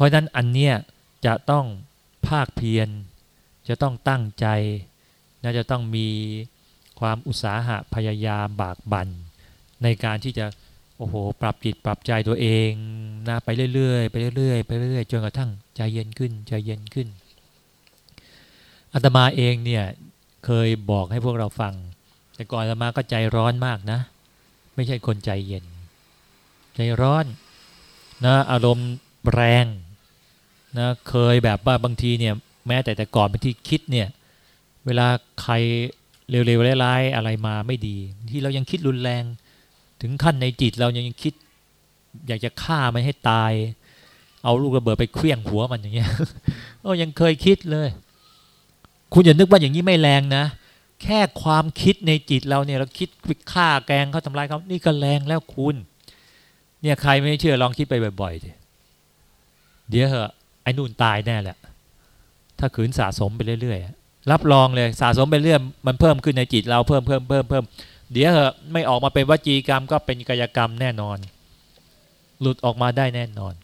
ราะฉะนั้นอันเนี้ยจะต้องภาคเพียร จะต้องตั้งใจนะจะต้องมีความอุตสาหะพยายามบากบัน่นในการที่จะโอ้โห ปรับจิตปรับใจตัวเองนะไปเรื่อยๆไปเรื่อยๆไปเรื่อยๆจนกระทั่งใจเย็นขึ้นใจเย็นขึ้นอาตมาเองเนี่ยเคยบอกให้พวกเราฟัง แต่ก่อนอาตมาก็ใจร้อนมากนะ ไม่ใช่คนใจเย็น ใจร้อนนะอารมณ์แรง นะเคยแบบว่าบางทีเนี่ยแม้แต่แต่ก่อนเป็นที่คิดเนี่ยเวลาใครเร็วๆร้ายๆอะไรมาไม่ดี ที่เรายังคิดรุนแรง ถึงขั้นในจิตเรายังคิด อยากจะฆ่ามันให้ตาย เอาลูกระเบิดไปเคลี้ยงหัวมันอย่างเงี้ยโอ้ยังเคยคิดเลย คุณอย่านึกว่าอย่างนี้ไม่แรงนะแค่ความคิดในจิตเราเนี่ยเราคิดฆ่าแกงเขาทำลายเขานี่ก็แรงแล้วคุณ เนี่ยใครไม่เชื่อลองคิดไปบ่อยๆเดี๋ยวเหอะ ไอ้นู่นตายแน่แหละ ถ้าขืนสะสมไปเรื่อยๆ รับรองเลยสะสมไปเรื่อยมันเพิ่มขึ้นในจิตเราเพิ่มเพิ่มเพิ่มเพิ่มเดี๋ยวเหอะไม่ออกมาเป็นวจีกรรมก็เป็นกายกรรมแน่นอน หลุดออกมาได้แน่นอน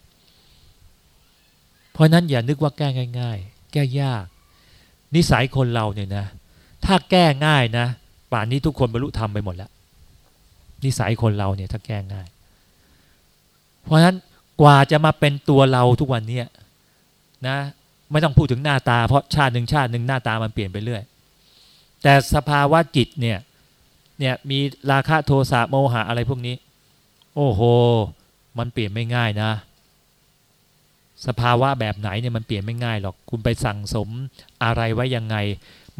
เพราะนั้นอย่านึกว่าแก้ง่าย ๆ แก้ยาก นิสัยคนเราเนี่ยนะ ถ้าแก้ง่ายนะ ป่านนี้ทุกคนบรรลุธรรมไปหมดแล้ว นิสัยคนเราเนี่ยถ้าแก้ง่าย เพราะฉะนั้นกว่าจะมาเป็นตัวเราทุกวันนี้ นะไม่ต้องพูดถึงหน้าตา เพราะชาติหนึ่งชาติหนึ่งหน้าตามันเปลี่ยนไปเรื่อย แต่สภาวะจิตเนี่ยเนี่ยมีราคะโทสะโมหะอะไรพวกนี้ โอ้โห มันเปลี่ยนไม่ง่ายนะ สภาวะแบบไหนเนี่ยมันเปลี่ยนไม่ง่ายหรอกคุณไปสั่งสมอะไรไว้ยังไง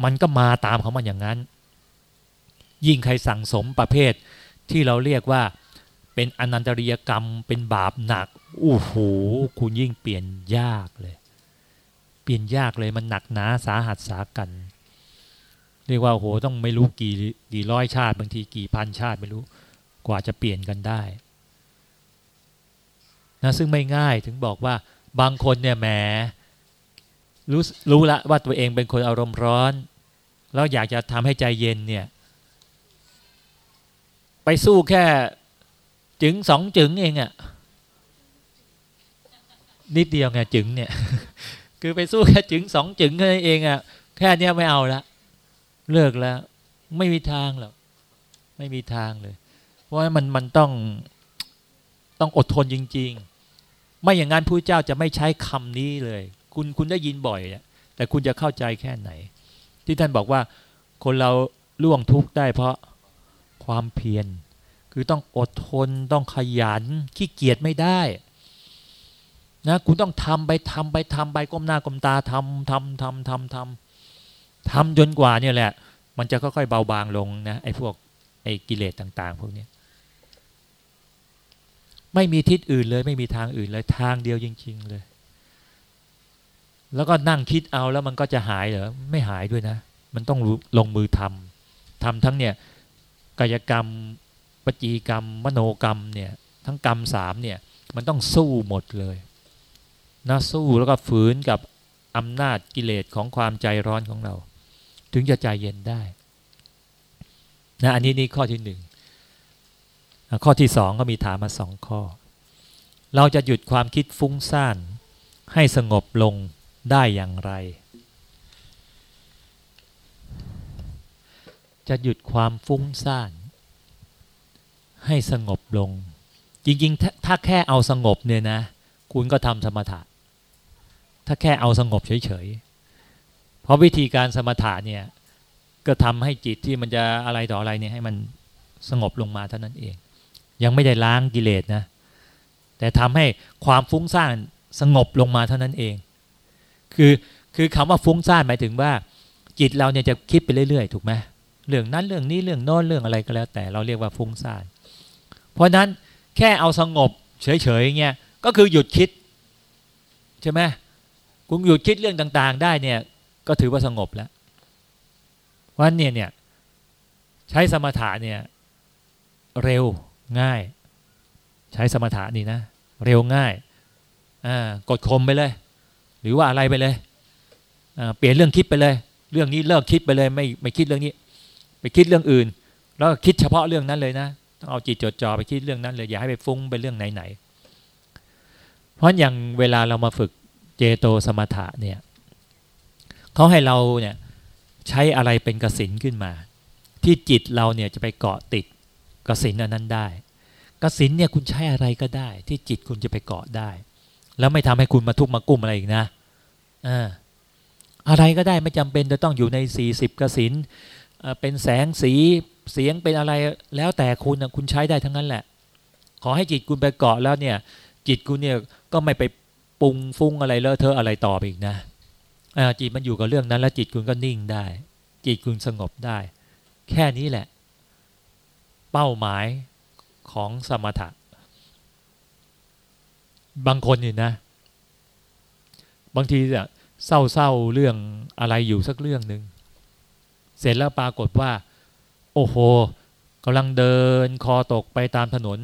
มันก็มาตามเขามันอย่างนั้น ยิ่งใครสั่งสมประเภทที่เราเรียกว่าเป็นอนันตริยกรรมเป็นบาปหนักโอ้โหคุณยิ่งเปลี่ยนยากเลย เปลี่ยนยากเลยมันหนักหนาสาหัสสากัน เรียกว่าโหต้องไม่รู้กี่กี่ร้อยชาติ บางทีกี่พันชาติไม่รู้กว่าจะเปลี่ยนกันได้นะซึ่งไม่ง่ายถึงบอกว่าบางคนเนี่ยแหมรู้รู้ละว่าตัวเองเป็นคนอารมณ์ร้อน แล้วอยากจะทำให้ใจเย็นเนี่ย ไปสู้แค่จึงสองจึงเองอะ่ะนิดเดียวไงจึงเนี่ย คือไปสู้แค่จึงสองจึงแค่นั้นเองอะ่ะ แค่เนี้ยไม่เอาละเลิกแล้ว ไม่มีทางหรอกไม่มีทางเลย เพราะมันมันต้องต้องอดทนจริง ๆ ไม่อย่างนั้นผู้เจ้าจะไม่ใช้คำนี้เลย คุณคุณได้ยินบ่อยแต่คุณจะเข้าใจแค่ไหน ที่ท่านบอกว่าคนเราล่วงทุกข์ได้เพราะความเพียร คือต้องอดทนต้องขยันขี้เกียจไม่ได้ นะคุณต้องทำไปทำไปทำไปก้มหน้าก้มตาทำทำทำทำทำทำจนกว่าเนี่ยแหละ มันจะค่อยๆเบาบางลงนะไอ้พวกไอ้กิเลสต่าง ๆ พวกนี้ไม่มีทิศอื่นเลย ไม่มีทางอื่นเลยทางเดียวจริง ๆ เลย แล้วก็นั่งคิดเอาแล้วมันก็จะหายเหรอไม่หายด้วยนะ มันต้องลงมือทำทำทั้งเนี่ยกายกรรมปจีกรรม มโนกรรมเนี่ยทั้งกรรมสามเนี่ยมันต้องสู้หมดเลย นะสู้แล้วก็ฝืนกับอำนาจกิเลสของความใจร้อนของเรา ถึงจะใจเย็นได้นะอันนี้นี่ข้อที่หนึ่งข้อที่สองก็มีถามมาสองข้อ เราจะหยุดความคิดฟุ้งซ่านให้สงบลงได้อย่างไร จะหยุดความฟุ้งซ่าน ให้สงบลง จริงๆถ้าแค่เอาสงบเนี่ยนะ คุณก็ทำสมถะ ถ้าแค่เอาสงบเฉยๆ เพราะวิธีการสมถะเนี่ย ก็ทำให้จิตที่มันจะอะไรต่ออะไรเนี่ยให้มันสงบลงมาเท่านั้นเอง ยังไม่ได้ล้างกิเลสนะ แต่ทำให้ความฟุ้งซ่านสงบลงมาเท่านั้นเอง คือคือคำว่าฟุ้งซ่านหมายถึงว่า จิตเราเนี่ยจะคิดไปเรื่อยๆ ถูกไหมเรื่องนั้นเรื่องนี้เรื่องโน้นเรื่องอะไรก็แล้ว แต่เราเรียกว่าฟุ้งซ่าน เพราะนั้นแค่เอาสงบเฉยๆเงี้ยก็คือหยุดคิด ใช่ไหม คุณหยุดคิดเรื่องต่าง ๆ ได้เนี่ย ก็ถือว่าสงบแล้วเพราะเนี่ยเนี่ยใช้สมถะเนี่ยเร็วง่าย ใช้สมถะนี่นะ เร็วง่ายอ่ากดข่มไปเลย หรือว่าอะไรไปเลยเปลี่ยนเรื่องคิดไปเลย เรื่องนี้เลิกคิดไปเลย ไม่ไม่คิดเรื่องนี้ ไปคิดเรื่องอื่น แล้วคิดเฉพาะเรื่องนั้นเลยนะต้องเอาจิตจดจ่อไปคิดเรื่องนั้นเลยอย่าให้ไปฟุ้งไปเรื่องไหนๆเพราะอย่างเวลาเรามาฝึก เจโตสมถะเนี่ยเขาให้เราเนี่ยใช้อะไรเป็นกสินขึ้นมา ที่จิตเราเนี่ยจะไปเกาะติดกสินอันนั้นได้กสินเนี่ยคุณใช้อะไรก็ได้ ที่จิตคุณจะไปเกาะได้ แล้วไม่ทำให้คุณมาทุกข์มากุ้มอะไรอีกนะอ่าอะไรก็ได้ไม่จำเป็นจะต้องอยู่ใน 40กสินเป็นแสงสีเสียงเป็นอะไรแล้วแต่คุณคุณใช้ได้ทั้งนั้นแหละ ขอให้จิตคุณไปเกาะแล้วเนี่ย จิตคุณเนี่ยก็ไม่ไป ปรุงฟุ้งอะไรเลอะเทอะอะไรต่อไปอีกนะจิตมันอยู่กับเรื่องนั้น แล้วจิตคุณก็นิ่งได้ จิตคุณสงบได้ แค่นี้แหละ เป้าหมายของสมถะ บางคนนี่นะ บางทีเนี่ยเศร้าๆเรื่องอะไรอยู่สักเรื่องหนึ่งเสร็จแล้วปรากฏว่า โอ้โหกำลังเดินคอตกไปตามถนน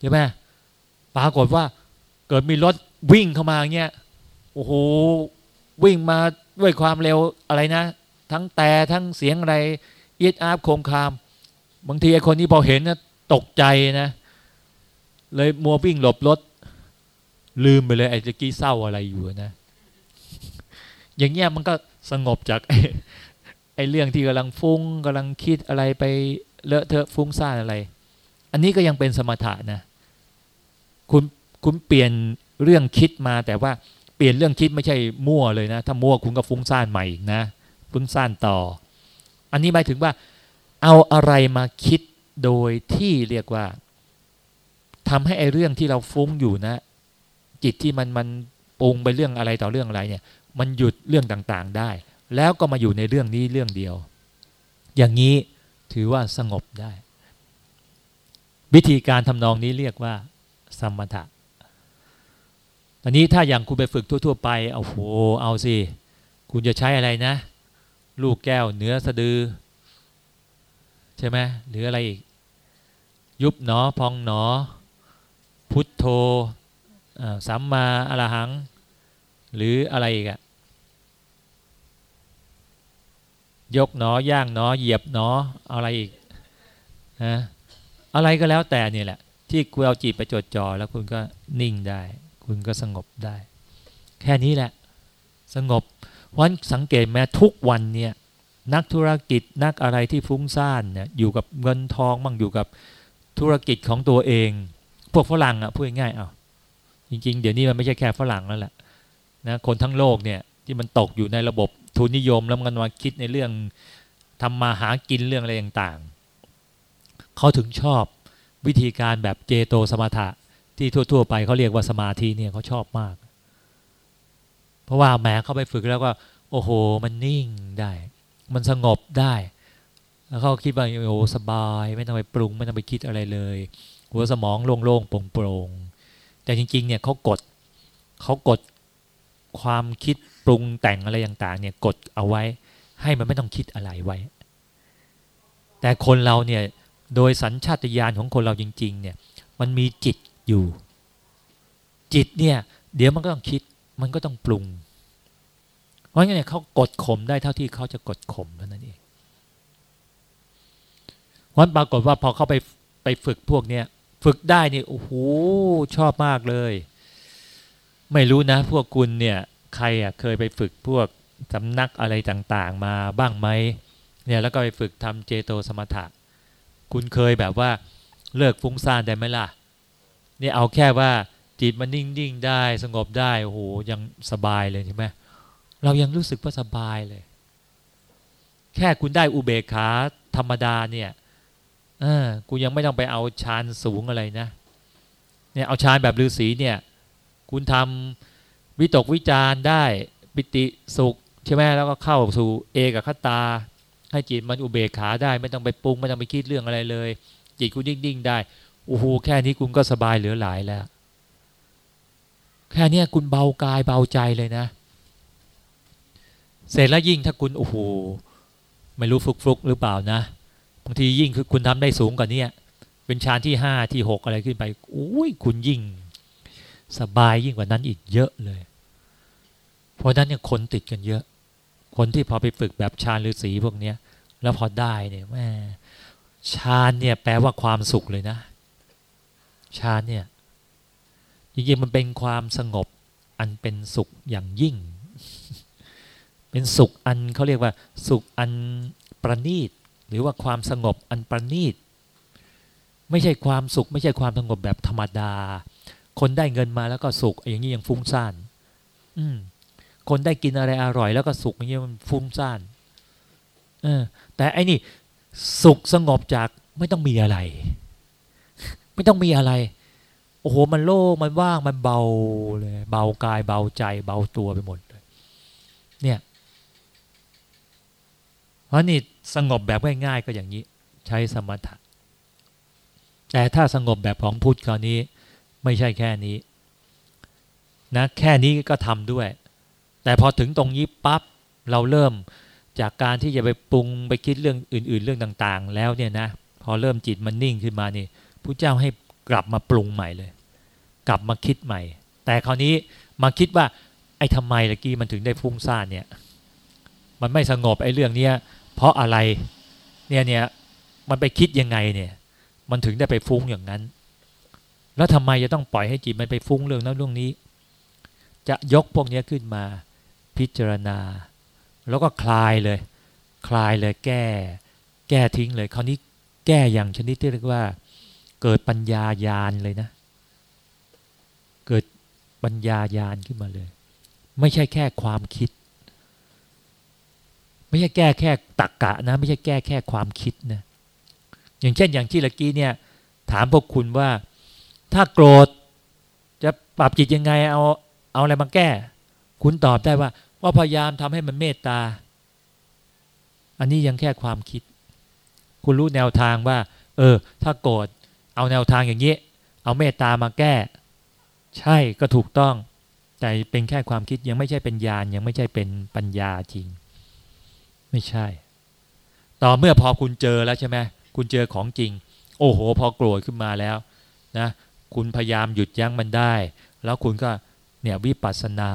ใช่ไหมปรากฏว่าเกิดมีรถ วิ่งเข้ามาเงี้ยโอ้โหวิ่งมาด้วยความเร็วอะไรนะ ทั้งแต่ทั้งเสียงอะไรเอียดอาบโคมคามบางทีไอ้คนนี้พอเห็นนะตกใจนะ เลยมัววิ่งหลบรถ ลืมไปเลยไอ้ตะกี้เศร้าอะไรอยู่นะ อย่างเงี้ยมันก็สงบจากไอ้เรื่องที่กำลังฟุ้งกำลังคิดอะไรไปเลอะเทอะฟุ้งซ่านอะไร อันนี้ก็ยังเป็นสมถะนะ คุณคุณเปลี่ยน เรื่องคิดมาแต่ว่าเปลี่ยนเรื่องคิดไม่ใช่มั่วเลยนะ ถ้ามั่วคุณก็ฟุ้งซ่านใหม่นะฟุ้งซ่านต่อ อันนี้หมายถึงว่า เอาอะไรมาคิดโดยที่เรียกว่าทำให้ไอ้เรื่องที่เราฟุ้งอยู่นะ จิตที่มันมันปรุงไปเรื่องอะไรต่อเรื่องอะไรเนี่ย มันหยุดเรื่องต่างๆได้ แล้วก็มาอยู่ในเรื่องนี้เรื่องเดียว อย่างนี้ถือว่าสงบได้ วิธีการทำนองนี้เรียกว่าสมถะต อันนี้ถ้าอย่างคุณไปฝึกทั่ว ๆ ไปเอาโหเอาสิคุณจะใช้อะไรนะ ลูกแก้วเนื้อสะดือ ใช่ไหมหรืออะไรอีก ยุบหนอพองหนอ พุทโธสัมมาอรหัง หรืออะไรอีกอะยกหนอย่างหนอเหยียบหนออะไรอีกนะอะไรก็แล้วแต่เนี่ยแหละ ที่คุณเอาจิตไปจดจ่อแล้วคุณก็นิ่งได้ คุณก็สงบได้ แค่นี้แหละ สงบวันสังเกตแม้ทุกวันเนี่ยนักธุรกิจนักอะไรที่ฟุ้งซ่านเนี่ยอยู่กับเงินทองมั่งอยู่กับธุรกิจของตัวเอง พวกฝรั่งอะพูดง่ายเอาจริง ๆ เดี๋ยวนี้มันไม่ใช่แค่ฝรั่งแล้วแหละนะคนทั้งโลกเนี่ยที่มันตกอยู่ในระบบทุนนิยมแล้วมันมาคิดในเรื่องทำมาหากินเรื่องอะไรต่างๆเขาถึงชอบวิธีการแบบเจโตสมถะ ที่ทั่ว ๆ ไปเขาเรียกว่าสมาธิเนี่ยเขาชอบมาก เพราะว่าแหมเข้าไปฝึกแล้วก็ โอ้โห มันนิ่งได้ มันสงบได้ แล้วเขาคิดว่าโอ้สบาย ไม่ต้องไปปรุง ไม่ต้องไปคิดอะไรเลย หัวสมองโล่งๆโปร่งๆแต่จริง ๆ เนี่ยเขากดเขากดความคิดปรุงแต่งอะไรต่างๆเนี่ยกดเอาไว้ ให้มันไม่ต้องคิดอะไรไว้ แต่คนเราเนี่ยโดยสัญชาตญาณของคนเราจริง ๆ เนี่ย มันมีจิต อยู่ จิตเนี่ย เดี๋ยวมันก็ต้องคิด มันก็ต้องปรุง เพราะงั้นเนี่ยเขากดข่มได้เท่าที่เขาจะกดข่มเท่านั้นเองวันปรากฏว่าพอเขาไปไปฝึกพวกเนี้ยฝึกได้นี่โอ้โหชอบมากเลย ไม่รู้นะ พวกคุณเนี่ยใครอะเคยไปฝึกพวกสำนักอะไรต่างๆ มาบ้างไหมเนี่ยแล้วก็ไปฝึกทำเจโตสมถะ คุณเคยแบบว่าเลิกฟุ้งซ่านได้ไหมล่ะเนี่เอาแค่ว่าจิตมันนิ่งๆได้สงบได้โอ้โหยังสบายเลยใช่ไหมเรายังรู้สึกว่าสบายเลย แค่คุณได้อุเบกขาธรรมดาเนี่ยเออกูยังไม่ต้องไปเอาฌานสูงอะไรนะเนี่ยเอาฌานแบบฤาษีเนี่ย คุณทำวิตกวิจารได้ปิติสุขใช่ไหมแล้วก็เข้าสู่เอกคตา ให้จิตมันอุเบกขาได้ ไม่ต้องไปปรุงไม่ต้องไปคิดเรื่องอะไรเลย จิตคุณดิ่งๆได้ โอ้โหแค่นี้คุณก็สบายเหลือหลายแล้ว แค่นี้คุณเบากายเบาใจเลยนะ เสร็จแล้วยิ่งถ้าคุณโอ้โหไม่รู้ฟุกฟุกหรือเปล่านะบางทียิ่งคือคุณทำได้สูงกว่านี้เป็นฌานที่ห้าที่หกอะไรขึ้นไปโอ้ยคุณยิ่ง สบายยิ่งกว่านั้นอีกเยอะเลย เพราะนั้นเนี่ยคนติดกันเยอะ คนที่พอไปฝึกแบบฌานฤาษีพวกเนี้ย แล้วพอได้เนี่ยแม่ฌานเนี่ยแปลว่าความสุขเลยนะ ฌานเนี่ยจริงๆมันเป็นความสงบอันเป็นสุขอย่างยิ่ง เป็นสุขอันเขาเรียกว่า สุขอันประณีต หรือว่าความสงบอันประณีต ไม่ใช่ความสุข ไม่ใช่ความสงบแบบธรรมดา คนได้เงินมาแล้วก็สุข อย่างนี้ยังฟุ้งซ่าน อืมคนได้กินอะไรอร่อย แล้วก็สุขอย่างนี้มันฟุ้งซ่านเออแต่อันนี้สุขสงบจากไม่ต้องมีอะไร ไม่ต้องมีอะไร โอ้โห มันโล่งมันว่างมันเบาเลยเบากายเบาใจ เบาตัวไปหมดเลยเนี่ยเพราะนี่สงบแบบง่ายๆก็อย่างนี้ ใช้สมถะแต่ถ้าสงบแบบของพุทธคราวนี้ ไม่ใช่แค่นี้นะแค่นี้ก็ทำด้วย แต่พอถึงตรงนี้ปั๊บเราเริ่มจากการที่จะไปปรุงไปคิดเรื่องอื่น ๆ เรื่องต่าง ๆ แล้วเนี่ยนะ พอเริ่มจิตมันนิ่งขึ้นมานี่ พระเจ้าให้กลับมาปรุงใหม่เลย กลับมาคิดใหม่ แต่คราวนี้มาคิดว่า ไอ้ทำไมตะกี้มันถึงได้ฟุ้งซ่านเนี่ย มันไม่สงบไอ้เรื่องเนี้ยเพราะอะไรเนี่ยเนี่ยมันไปคิดยังไงเนี่ย มันถึงได้ไปฟุ้งอย่างนั้น แล้วทำไมจะต้องปล่อยให้จิตมันไปฟุ้งเรื่องนั้นเรื่องนี้ จะยกพวกนี้ขึ้นมาพิจารณา แล้วก็คลายเลย คลายเลยแก้ แก้ทิ้งเลย คราวนี้แก้อย่างชนิดที่เรียกว่า เกิดปัญญายาณเลยนะ เกิดปัญญายาณขึ้นมาเลย ไม่ใช่แค่ความคิด ไม่ใช่แก้แค่ตักกะนะ ไม่ใช่แก้แค่ความคิดนะอย่างเช่นอย่างที่เมื่อกี้เนี่ย ถามพวกคุณว่า ถ้าโกรธจะปรับจิตยังไงเอาเอาอะไรมาแก้ คุณตอบได้ว่าว่าพยายามทำให้มันเมตตา อันนี้ยังแค่ความคิด คุณรู้แนวทางว่า เออ ถ้าโกรธ เอาแนวทางอย่างนี้ เอาเมตตามาแก้ ใช่ก็ถูกต้อง แต่เป็นแค่ความคิดยังไม่ใช่เป็นญาณยังไม่ใช่เป็นปัญญาจริง ไม่ใช่ ต่อเมื่อพอคุณเจอแล้วใช่ไหมคุณเจอของจริง โอ้โห พอโกรธขึ้นมาแล้วนะคุณพยายามหยุดยั้งมันได้ แล้วคุณก็เนี่ยวิปัสสนา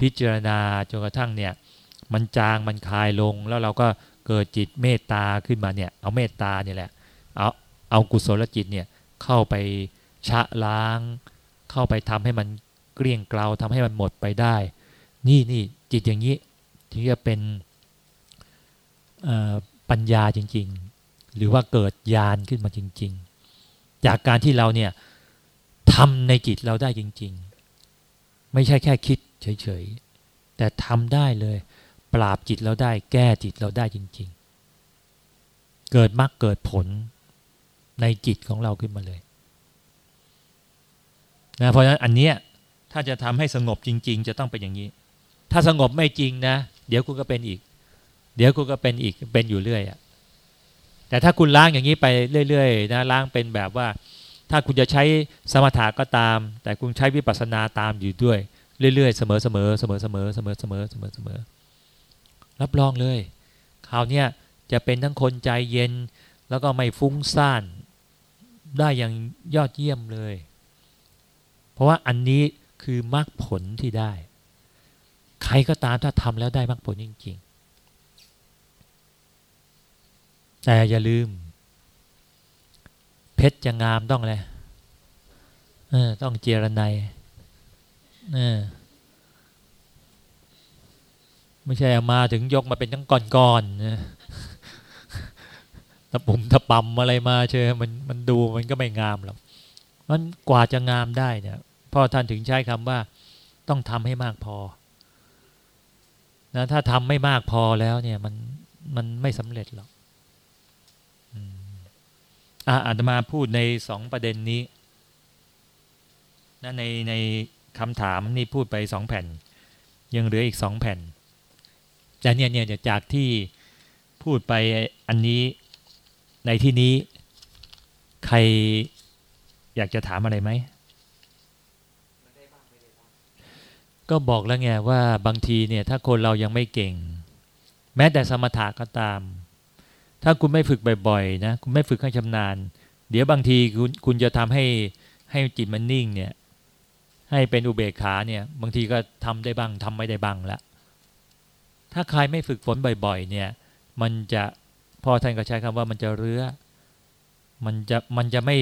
พิจารณาจนกระทั่งเนี่ยมันจางมันคลายลงแล้วเราก็เกิดจิตเมตตาขึ้นมาเนี่ยเอาเมตตาเนี่ยแหละเอา เอากุศลจิตเนี่ยเข้าไปชะล้าง เข้าไปทำให้มันเกลี้ยงเกลาทำให้มันหมดไปได้ นี่นี่จิตอย่างนี้ถึงจะเป็นปัญญาจริง ๆ หรือว่าเกิดญาณขึ้นมาจริง ๆ จากการที่เราเนี่ยทำในจิตเราได้จริง ๆ ไม่ใช่แค่คิดเฉยๆ แต่ทำได้เลย ปราบจิตเราได้แก้จิตเราได้จริง ๆ เกิดมรรคเกิดผล ในจิตของเราขึ้นมาเลยนะเพราะฉะนั้นอันเนี้ยถ้าจะทำให้สงบจริง ๆ จะต้องเป็นอย่างนี้ ถ้าสงบไม่จริงนะ เดี๋ยวคุณก็เป็นอีก เดี๋ยวคุณก็เป็นอีกเป็นอยู่เรื่อยอะแต่ถ้าคุณล้างอย่างนี้ไปเรื่อยๆนะล้างเป็นแบบว่า ถ้าคุณจะใช้สมถะก็ตาม แต่คุณใช้วิปัสสนาตามอยู่ด้วย เรื่อยๆเสมอๆเสมอเสมอเสมอเสมอเสมอเสมอเสมอรับรองเลยคราวเนี้ยจะเป็นทั้งคนใจเย็นแล้วก็ไม่ฟุ้งซ่าน ได้อย่างยอดเยี่ยมเลย เพราะว่าอันนี้คือมรรคผลที่ได้ ใครก็ตามถ้าทำแล้วได้มรรคผลจริง ๆ แต่อย่าลืม เพชรจะงามต้องอะไรเออต้องเจรไนไม่ใช่มาถึงยกมาเป็นทั้งก้อนๆ ตะปุ่มตะปำอะไรมาเชยมันมันดูมันก็ไม่งามหรอกมันกว่าจะงามได้เนี่ยพ่อท่านถึงใช้คำว่า ต้องทำให้มากพอนะถ้าทำไม่มากพอแล้วเนี่ย มันมันไม่สำเร็จหรอกอ่าอาตมาพูดในสองประเด็นนี้นะในในคำถามนี่พูดไปสองแผ่น ยังเหลืออีกสองแผ่นแต่เนี่ยเนี่ยจากที่พูดไปอันนี้ ในที่นี้ ใครอยากจะถามอะไรไหม ก็บอกแล้วไงว่าบางทีเนี่ย ถ้าคนเรายังไม่เก่ง แม้แต่สมถะก็ตาม ถ้าคุณไม่ฝึกบ่อยๆนะคุณไม่ฝึกให้ชำนาญ เดี๋ยวบางทีคุณคุณจะทำให้ให้จิตมันนิ่งเนี่ยให้เป็นอุเบกขาเนี่ย บางทีก็ทำได้บ้างทำไม่ได้บ้างละถ้าใครไม่ฝึกฝนบ่อย ๆ เนี่ย มันจะ พ่อท่านก็ใช้คำว่ามันจะเรื้อ มันจะมันจะไม่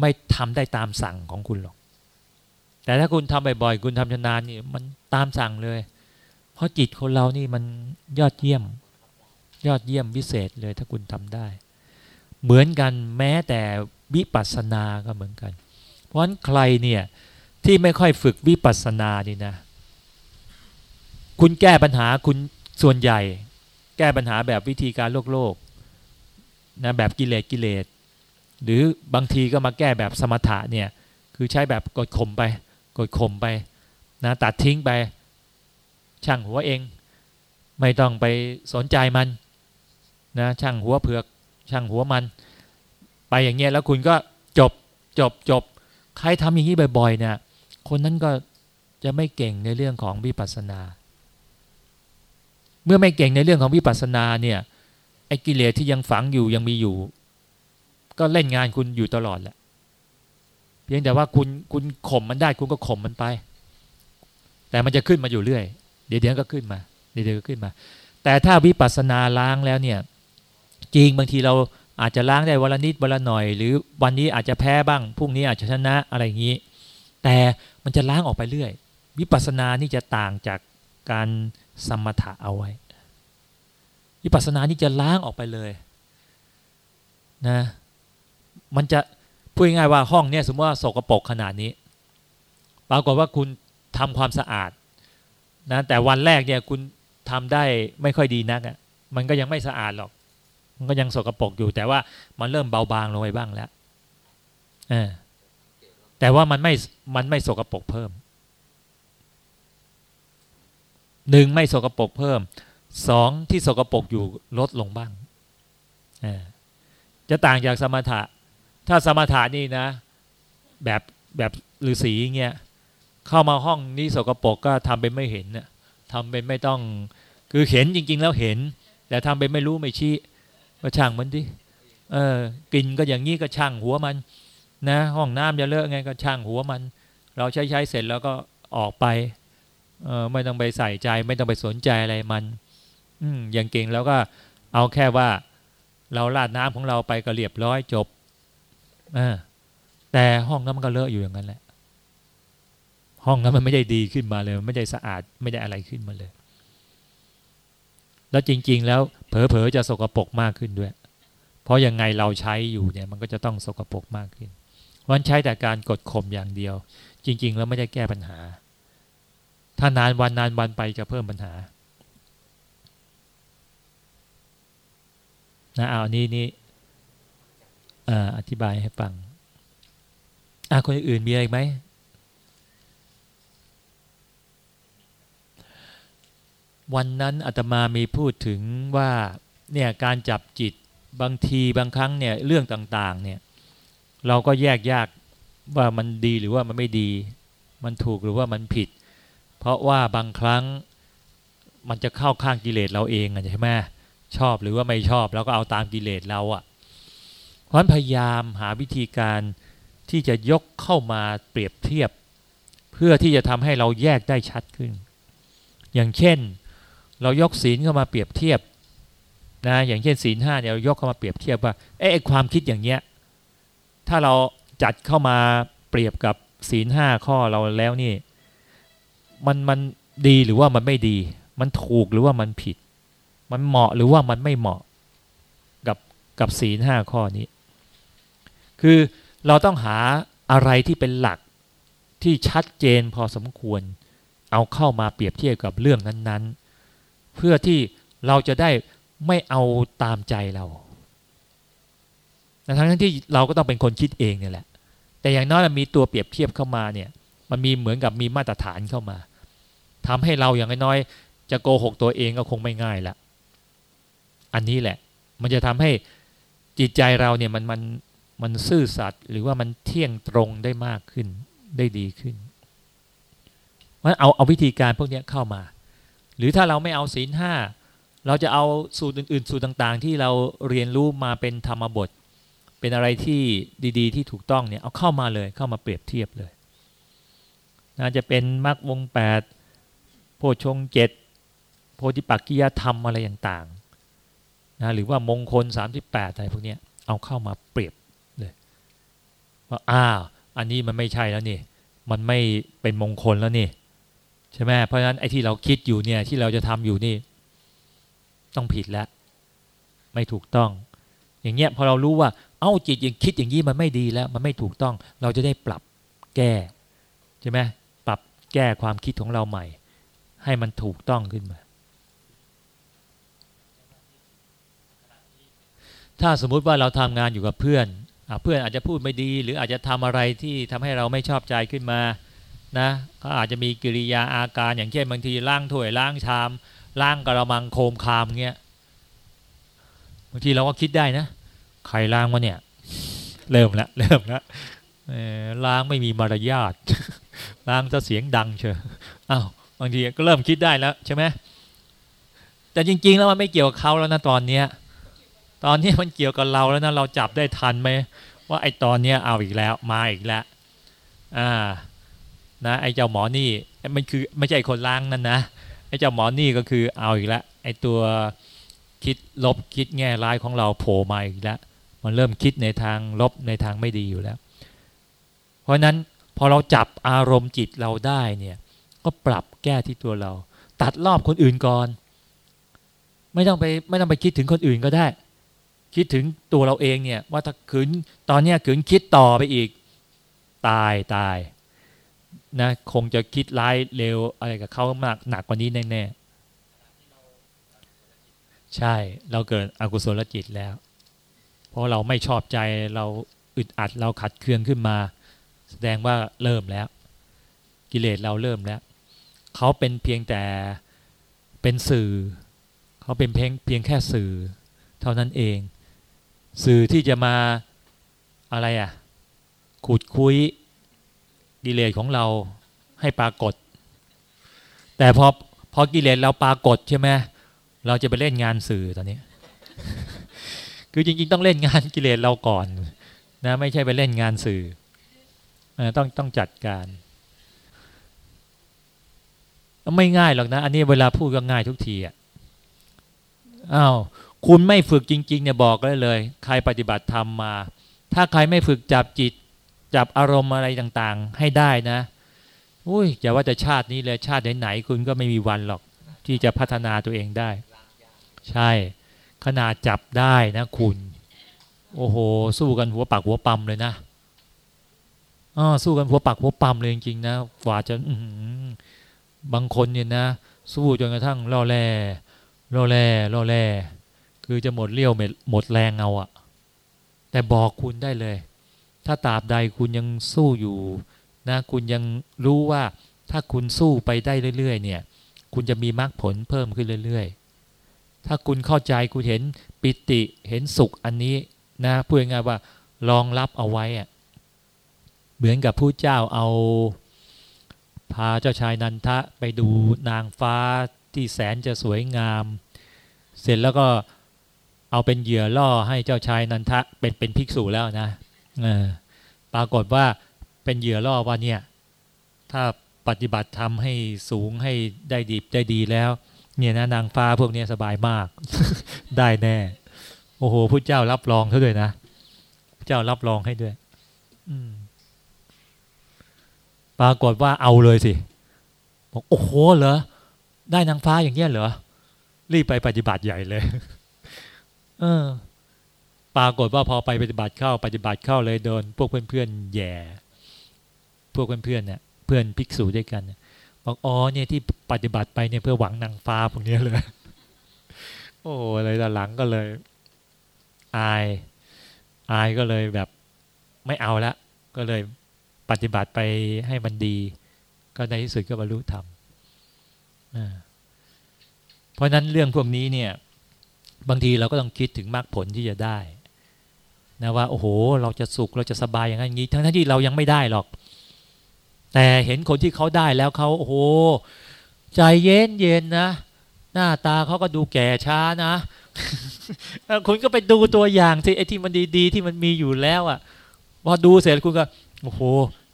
ไม่ทำได้ตามสั่งของคุณหรอก แต่ถ้าคุณทำบ่อยๆ คุณทำชนาญนี่มันตามสั่งเลย เพราะจิตคนเรานี่มันยอดเยี่ยม ยอดเยี่ยมวิเศษเลยถ้าคุณทำได้ เหมือนกันแม้แต่วิปัสสนาก็เหมือนกัน เพราะฉะนั้นใครเนี่ยที่ไม่ค่อยฝึกวิปัสสนานี่นะ คุณแก้ปัญหาคุณส่วนใหญ่ แก้ปัญหาแบบวิธีการโลกโลก นะแบบกิเลสกิเลสหรือบางทีก็มาแก้แบบสมถะเนี่ยคือใช้แบบกดข่มไปกดข่มไปนะตัดทิ้งไปช่างหัวเอง ไม่ต้องไปสนใจมันนะช่างหัวเผือก ช่างหัวมัน ไปอย่างเงี้ยแล้วคุณก็จบจบจบใครทำอย่างนี้บ่อยๆเนี่ยคนนั้นก็จะไม่เก่งในเรื่องของวิปัสสนา เมื่อไม่เก่งในเรื่องของวิปัสสนาเนี่ย ไอ้กิเลสที่ยังฝังอยู่ยังมีอยู่ ก็เล่นงานคุณอยู่ตลอดแหละเพียงแต่ว่าคุณคุณข่มมันได้ คุณก็ข่มมันไป แต่มันจะขึ้นมาอยู่เรื่อย เดี๋ยวเดี๋ยวก็ขึ้นมา เดี๋ยวเดี๋ยวก็ขึ้นมา แต่ถ้าวิปัสสนาล้างแล้วเนี่ย จริงบางทีเราอาจจะล้างได้วันละนิดวันละหน่อย หรือวันนี้อาจจะแพ้บ้างพรุ่งนี้อาจจะชนะอะไรอย่างนี้ แต่มันจะล้างออกไปเรื่อย วิปัสสนานี่จะต่างจากการสมถะเอาไว้ วิปัสสนานี่จะล้างออกไปเลยนะมันจะพูดง่ายๆว่าห้องเนี่ยสมมติว่าสกรปรกขนาดนี้ ปรากฏว่าคุณทำความสะอาดนะแต่วันแรกเนี่ยคุณทำได้ไม่ค่อยดีนักอะ่ะมันก็ยังไม่สะอาดหรอก มันก็ยังสกรปรกอยู่ แต่ว่ามันเริ่มเบาบางลงไปบ้างแล้วเออแต่ว่ามันไม่มันไม่สกรปรกเพิ่มหนึ่งไม่สกรปรกเพิ่ม สองที่สกปรกอยู่ลดลงบ้าง จะต่างจากสมถะ ถ้าสมถานี่นะ แบบแบบฤาษีเงี้ยเข้ามาห้องนี้สกปรกก็ทำเป็นไม่เห็นน่ะทำเป็นไม่ต้องคือเห็นจริง ๆ แล้วเห็น แต่ทำเป็นไม่รู้ไม่ชี้ก็ช่างมันดิเออกินก็อย่างนี้ก็ช่างหัวมัน นะ ห้องน้ำจะเลอะไงก็ช่างหัวมัน เราใช้ใช้เสร็จแล้วก็ออกไปเออไม่ต้องไปใส่ใจ ไม่ต้องไปสนใจอะไรมัน อืมอย่างเก่งแล้วก็เอาแค่ว่าเราลาดน้ำของเราไปก็เรียบร้อยจบอแต่ห้องนั้นมันก็เลอะอยู่อย่างนั้นแหละ ห้องนั้นมันไม่ได้ดีขึ้นมาเลย ไม่ได้สะอาดไม่ได้อะไรขึ้นมาเลย แล้วจริง ๆ แล้วเผลอๆจะสกรปรกมากขึ้นด้วย เพราะยังไงเราใช้อยู่เนี่ย มันก็จะต้องสกรปรกมากขึ้นวันใช้แต่การกดข่มอย่างเดียว จริง ๆ แล้วไม่ได้แก้ปัญหา ถ้านานวันนานวันไปจะเพิ่มปัญหา นะเอานี้นี่อธิบายให้ฟังอะคนอื่นมีอะไรไหมวันนั้นอาตมามีพูดถึงว่าเนี่ยการจับจิตบางทีบางครั้งเนี่ยเรื่องต่างๆเนี่ยเราก็แยกยากว่ามันดีหรือว่ามันไม่ดี มันถูกหรือว่ามันผิด เพราะว่าบางครั้งมันจะเข้าข้างกิเลสเราเองใช่ไหม ชอบหรือว่าไม่ชอบแล้วก็เอาตามกิเลสเราอะ่ะเพราะพยายามหาวิธีการที่จะยกเข้ามาเปรียบเทียบ เพื่อที่จะทำให้เราแยกได้ชัดขึ้น อย่างเช่น เรายกศีลเข้ามาเปรียบเทียบนะอย่างเช่นศีลห้าเนี่ยเรายกเข้ามาเปรียบเทียบว่าเอ๊ะความคิดอย่างเนี้ยถ้าเราจัดเข้ามาเปรียบกับศีลห้าข้อเราแล้วนี่ มันมันดีหรือว่ามันไม่ดี มันถูกหรือว่ามันผิด มันเหมาะหรือว่ามันไม่เหมาะกับกับศีลห้าข้อนี้ คือเราต้องหาอะไรที่เป็นหลักที่ชัดเจนพอสมควร เอาเข้ามาเปรียบเทียบกับเรื่องนั้น ๆ เพื่อที่เราจะได้ไม่เอาตามใจเราทั้งที่เราก็ต้องเป็นคนคิดเองเนี่ยแหละ แต่อย่างน้อยมีตัวเปรียบเทียบเข้ามาเนี่ย มันมีเหมือนกับมีมาตรฐานเข้ามาทำให้เราอย่างน้อยจะโกหกตัวเองก็คงไม่ง่ายละ อันนี้แหละ มันจะทำให้จิตใจเราเนี่ยมันมันมันซื่อสัตย์หรือว่ามันเที่ยงตรงได้มากขึ้นได้ดีขึ้นมันเอาเอาวิธีการพวกนี้เข้ามา หรือถ้าเราไม่เอาศีลห้าเราจะเอาสูตรอื่น ๆ สูตรต่างๆ ที่เราเรียนรู้มาเป็นธรรมบท เป็นอะไรที่ดีๆ ที่ถูกต้องเนี่ยเอาเข้ามาเลยเข้ามาเปรียบเทียบเลยน่าจะเป็นมรรควงแปดโพชงเจ็ดโพธิปักกิยธรรมอะไรต่าง นะหรือว่ามงคล 38อะไรพวกนี้เอาเข้ามาเปรียบเลยว่าอ้าวอันนี้มันไม่ใช่แล้วนี่ มันไม่เป็นมงคลแล้วนี่ใช่ไหมเพราะฉะนั้นไอ้ที่เราคิดอยู่เนี่ยที่เราจะทำอยู่นี่ ต้องผิดแล้ว ไม่ถูกต้อง อย่างเงี้ยพอเรารู้ว่า เอ้าจิตยังคิดอย่างนี้มันไม่ดีแล้ว มันไม่ถูกต้อง เราจะได้ปรับแก้ใช่ไหมปรับแก้ความคิดของเราใหม่ ให้มันถูกต้องขึ้นมา ถ้าสมมุติว่าเราทำงานอยู่กับเพื่อนเพื่อนอาจจะพูดไม่ดี หรืออาจจะทำอะไรที่ทำให้เราไม่ชอบใจขึ้นมานะเขาอาจจะมีกิริยาอาการอย่างเช่นบางทีล้างถ้วยล้างชามล้างกระมังโคมคามเงี้ยบางทีเราก็คิดได้นะใครล้างวะเนี่ยเริ่มละเริ่มละล้างไม่มีมารยาทล้างจะเสียงดังเชียวอ้าวบางทีก็เริ่มคิดได้แล้วใช่ไหมแต่จริง ๆ แล้วมันไม่เกี่ยวกับเขาแล้วนะตอนเนี้ย ตอนนี้มันเกี่ยวกับเราแล้วนะเราจับได้ทันไหมว่าไอ้ตอนเนี้ยเอาอีกแล้วมาอีกแล้วอ่านะไอ้เจ้าหมอนี่มันคือไม่ใช่คนล้างนั่นนะไอ้เจ้าหมอนี่ก็คือเอาอีกแล้วไอ้ตัวคิดลบคิดแง่ร้ายของเราโผล่มาอีกแล้วมันเริ่มคิดในทางลบในทางไม่ดีอยู่แล้ว เพราะนั้นพอเราจับอารมณ์จิตเราได้เนี่ยก็ปรับแก้ที่ตัวเรา ตัดรอบคนอื่นก่อน ไม่ต้องไปไม่ต้องไปคิดถึงคนอื่นก็ได้ คิดถึงตัวเราเองเนี่ย ว่าถ้าขืนตอนนี้ขืนคิดต่อไปอีก ตายตายนะคงจะคิดร้ายเร็วอะไรกับเขามากหนักกว่านี้แน่ๆใช่เราเกิดอกุศลจิตแล้ว เพราะเราไม่ชอบใจเราอึดอัดเราขัดเคืองขึ้นมา แสดงว่าเริ่มแล้ว กิเลสเราเริ่มแล้ว เขาเป็นเพียงแต่เป็นสื่อ เขาเป็นเพียงเพียงแค่สื่อ เท่านั้นเอง สื่อที่จะมาอะไรอะ่ะขุดคุยกิเลสของเราให้ปรากฏ แต่พอพอกิเลสเราปรากฏใช่ไหมเราจะไปเล่นงานสื่อตอนนี้ คือจริง ๆ ต้องเล่นงานกิเลสเราก่อนนะไม่ใช่ไปเล่นงานสื่อต้องต้องจัดการ ไม่ง่ายหรอกนะ อันนี้เวลาพูดก็ง่ายทุกทีอะอ้าว คุณไม่ฝึกจริง ๆ เนี่ยบอกได้เลย ใครปฏิบัติธรรมมา ถ้าใครไม่ฝึกจับจิต จับอารมณ์อะไรต่างๆ ให้ได้นะอุ้ยอย่าว่าจะชาตินี้เลยชาติไหนๆคุณก็ไม่มีวันหรอก ที่จะพัฒนาตัวเองได้ ใช่ ขนาดจับได้นะคุณ โอ้โห สู้กันหัวปักหัวปั๊มเลยนะอ๋อสู้กันหัวปักหัวปั๊มเลยจริงๆนะกว่าจะบางคนเนี่ยนะ สู้จนกระทั่งล่อแร่ล่อแร่ล่อแร่ คือจะหมดเลี้ยวหมดแรงเอาอะแต่บอกคุณได้เลย ถ้าตราบใดคุณยังสู้อยู่นะคุณยังรู้ว่าถ้าคุณสู้ไปได้เรื่อยๆ เนี่ย คุณจะมีมรรคผลเพิ่มขึ้นเรื่อยๆ ถ้าคุณเข้าใจคุณเห็นปิติเห็นสุขอันนี้นะพูดง่ายว่าลองรับเอาไว้อะเหมือนกับผู้เจ้าเอา พาเจ้าชายนันทะไปดูนางฟ้าที่แสนจะสวยงาม เสร็จแล้วก็ เอาเป็นเหยื่อล่อให้เจ้าชายนันทะเป็นเป็นภิกษุแล้วนะปรากฏว่าเป็นเหยื่อล่อว่าเนี่ย ถ้าปฏิบัติทำให้สูงให้ได้ดีได้ดีแล้ว เนี่ยนะนางฟ้าพวกนี้สบายมาก ได้แน่ โอ้โหพระเจ้ารับรองเขาด้วยนะพระเจ้ารับรองให้ด้วยปรากฏว่าเอาเลยสิบอกโอ้โหเหรอได้นางฟ้าอย่างเงี้ยเหรอรีบไปปฏิบัติใหญ่เลย เออ ปรากฏว่าพอไปปฏิบัติเข้าปฏิบัติเข้าเลยโดน พวกเพื่อนๆแย่ พวกเพื่อนๆเนี่ยเพื่อนภิกษุด้วยกันบอกอ๋อเนี่ยที่ปฏิบัติไปเนี่ยเพื่อหวังนางฟ้าพวกนี้เลย โอ้อะไรแต่หลังก็เลย อายอายก็เลยแบบไม่เอาละก็เลยปฏิบัติไปให้มันดี ก็ในที่สุดก็บรรลุธรรมเพราะนั้นเรื่องพวกนี้เนี่ย บางทีเราก็ต้องคิดถึงมรรคผลที่จะได้นะว่าโอ้โห เราจะสุขเราจะสบายอย่างนั้นอย่างนี้ ทั้งที่เรายังไม่ได้หรอก แต่เห็นคนที่เขาได้แล้วเขาโอ้โห ใจเย็นเย็นนะ หน้าตาเขาก็ดูแก่ช้านะคุณก็ไปดูตัวอย่างสิไอ้ที่มันดีๆ ที่มันมีอยู่แล้วอะพอดูเสร็จคุณก็โอ้โห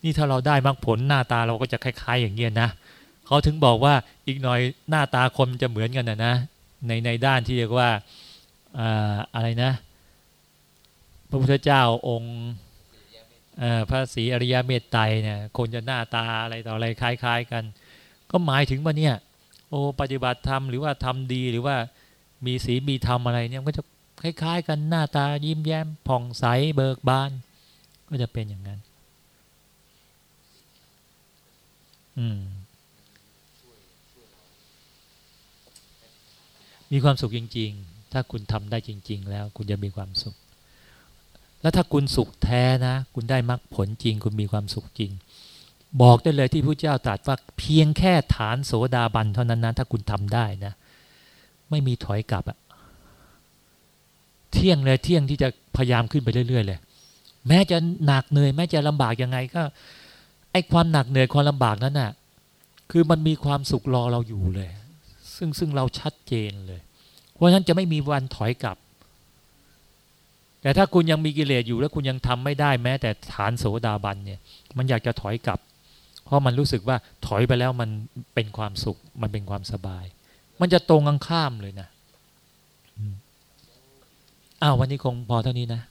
นี่ถ้าเราได้มรรคผลหน้าตาเราก็จะคล้าย ๆ อย่างเงี้ยนะเขาถึงบอกว่าอีกหน่อยหน้าตาคนจะเหมือนกันนะนะ ในในด้านที่เรียกว่าอะไรนะ พระพุทธเจ้าองค์พระศรีอริยเมตไตรเนี่ยคนจะหน้าตาอะไรต่ออะไรคล้าย ๆ กัน ก็หมายถึงว่าเนี่ยโอ้ปฏิบัติธรรมหรือว่าทำดีหรือว่ามีศีลมีธรรมอะไรเนี่ยก็จะคล้าย ๆ กันหน้าตายิ้มแย้มผ่องใสเบิกบาน ก็จะเป็นอย่างนั้น อืม มีความสุขจริง ๆ ถ้าคุณทำได้จริง ๆ แล้ว คุณจะมีความสุข แล้วถ้าคุณสุขแท้นะ คุณได้มรรคผลจริง คุณมีความสุขจริง บอกได้เลยที่พระเจ้าตรัสว่าเพียงแค่ฐานโสดาบันเท่านั้นนะถ้าคุณทำได้นะ ไม่มีถอยกลับอะเที่ยงเลยเที่ยงที่จะพยายามขึ้นไปเรื่อยๆเลยแม้จะหนักเหนื่อยแม้จะลำบากยังไงก็ไอ้ความหนักเหนื่อยความลำบากนั้นน่ะ คือมันมีความสุขรอเราอยู่เลย ซึ่งซึ่งเราชัดเจนเลย เพราะฉะนั้นจะไม่มีวันถอยกลับ แต่ถ้าคุณยังมีกิเลสอยู่แล้วคุณยังทำไม่ได้แม้ แต่ฐานโสดาบันเนี่ย มันอยากจะถอยกลับ เพราะมันรู้สึกว่าถอยไปแล้วมันเป็นความสุข มันเป็นความสบาย มันจะตรงกันข้ามเลยนะอ้าววันนี้คงพอเท่านี้นะ